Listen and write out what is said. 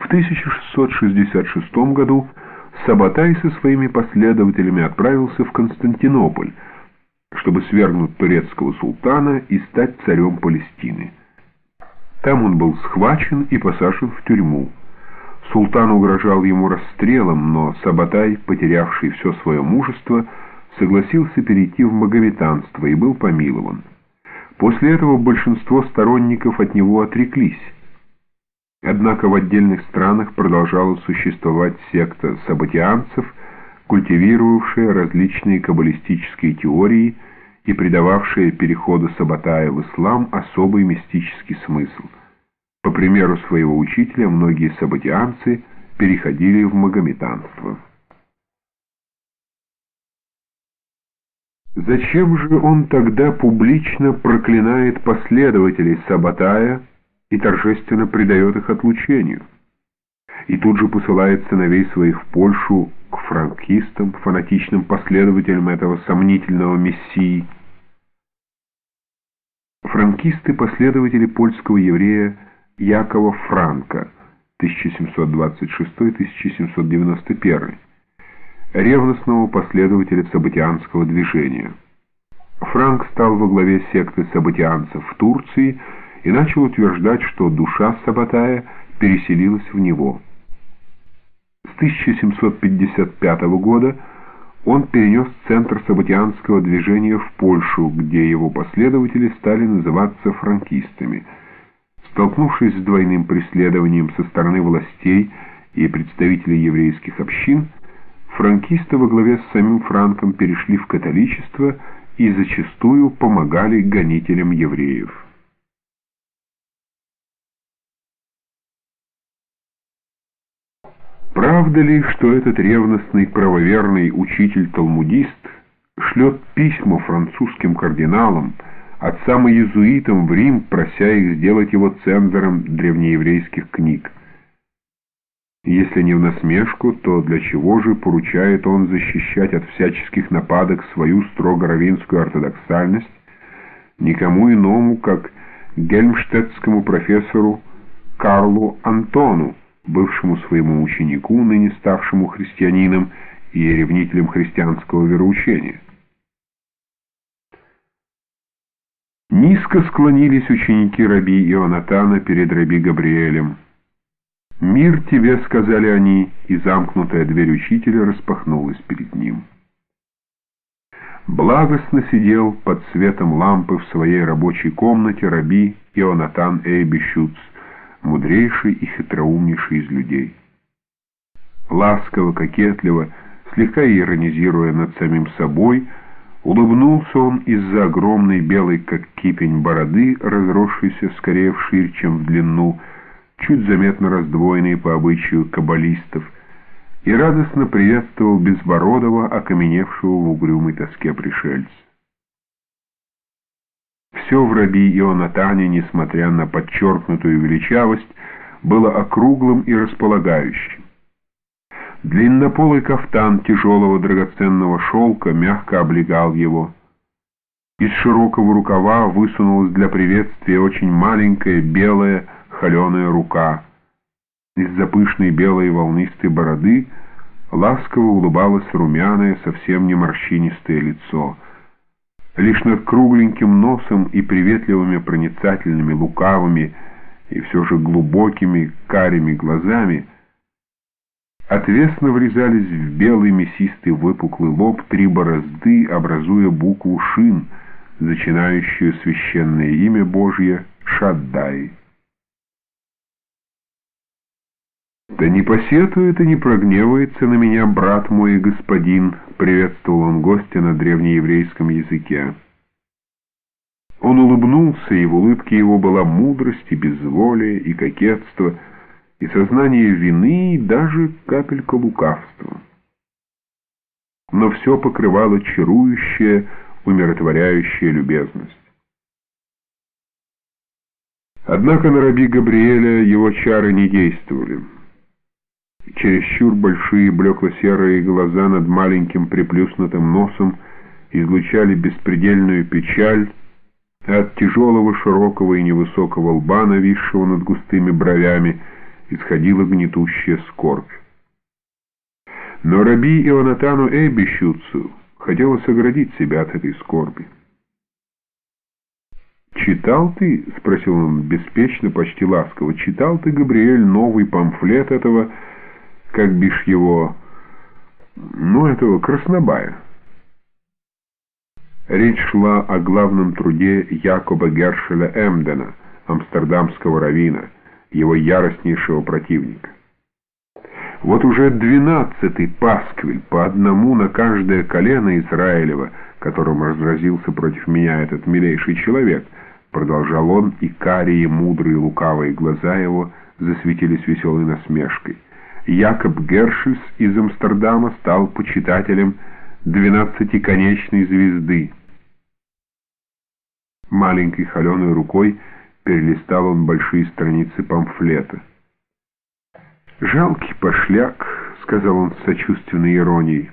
В 1666 году Сабатай со своими последователями отправился в Константинополь, чтобы свергнуть турецкого султана и стать царем Палестины. Там он был схвачен и посажен в тюрьму. Султан угрожал ему расстрелом, но Сабатай, потерявший все свое мужество, согласился перейти в магометанство и был помилован. После этого большинство сторонников от него отреклись. Однако в отдельных странах продолжала существовать секта сабатианцев, культивировавшая различные каббалистические теории и придававшая переходу Сабатая в ислам особый мистический смысл. По примеру своего учителя, многие сабатианцы переходили в магометанство. Зачем же он тогда публично проклинает последователей Сабатая и торжественно предает их отлучению? И тут же посылает сыновей своих в Польшу к франкистам, фанатичным последователям этого сомнительного мессии. Франкисты – последователи польского еврея Якова Франка 1726-1791 ревностного последователя сабатианского движения. Франк стал во главе секты сабатианцев в Турции и начал утверждать, что душа Сабатая переселилась в него. С 1755 года он перенес центр сабатианского движения в Польшу, где его последователи стали называться франкистами. Столкнувшись с двойным преследованием со стороны властей и представителей еврейских общин, франкисты во главе с самим Франком перешли в католичество и зачастую помогали гонителям евреев. Правда ли, что этот ревностный правоверный учитель-талмудист шлет письма французским кардиналам, отцам и иезуитам в Рим, прося их сделать его цензором древнееврейских книг? Если не в насмешку, то для чего же поручает он защищать от всяческих нападок свою строго равинскую ортодоксальность никому иному, как гельмштедтскому профессору Карлу Антону, бывшему своему ученику, ныне ставшему христианином и ревнителем христианского вероучения? Низко склонились ученики раби Ионатана перед раби Габриэлем. «Мир тебе», — сказали они, и замкнутая дверь учителя распахнулась перед ним. Благостно сидел под светом лампы в своей рабочей комнате раби Ионатан Эйбищуц, мудрейший и хитроумнейший из людей. Ласково, кокетливо, слегка иронизируя над самим собой, улыбнулся он из-за огромной белой, как кипень, бороды, разросшейся скорее вширь, чем в длину, чуть заметно раздвоенные по обычаю каббалистов, и радостно приветствовал Безбородова, окаменевшего в угрюмой тоске пришельца. Все в раби Ионатане, несмотря на подчеркнутую величавость, было округлым и располагающим. Длиннополый кафтан тяжелого драгоценного шелка мягко облегал его. Из широкого рукава высунулась для приветствия очень маленькая белая, холеная рука. Из-за пышной белой волнистой бороды ласково улыбалось румяное, совсем не морщинистое лицо. Лишь над кругленьким носом и приветливыми проницательными, лукавыми и все же глубокими карими глазами отвесно врезались в белый мясистый выпуклый лоб три борозды, образуя букву «Шин», зачинающую священное имя Божье Шаддай. «Да не посетует и не прогневается на меня, брат мой и господин», — приветствовал он гостя на древнееврейском языке. Он улыбнулся, и в улыбке его была мудрость и безволие, и кокетство, и сознание вины, и даже капелька лукавства. Но все покрывало чарующая, умиротворяющая любезность. Однако на раби Габриэля его чары не действовали. Чересчур большие блекло-серые глаза над маленьким приплюснутым носом излучали беспредельную печаль, а от тяжелого, широкого и невысокого лба, нависшего над густыми бровями, исходила гнетущая скорбь. Но Раби Ионатану Эйбищуцу хотелось оградить себя от этой скорби. «Читал ты?» — спросил он беспечно, почти ласково. «Читал ты, Габриэль, новый памфлет этого, как бишь его, ну, этого Краснобая?» Речь шла о главном труде Якоба Гершеля Эмдена, амстердамского равина, его яростнейшего противника. Вот уже двенадцатый пасквиль по одному на каждое колено Израилева, которым разразился против меня этот милейший человек, продолжал он, и карие, мудрые, лукавые глаза его засветились веселой насмешкой. Якоб Гершельс из Амстердама стал почитателем двенадцатиконечной звезды. Маленькой холеной рукой перелистал он большие страницы памфлета. «Жалкий пошляк», — сказал он с сочувственной иронией.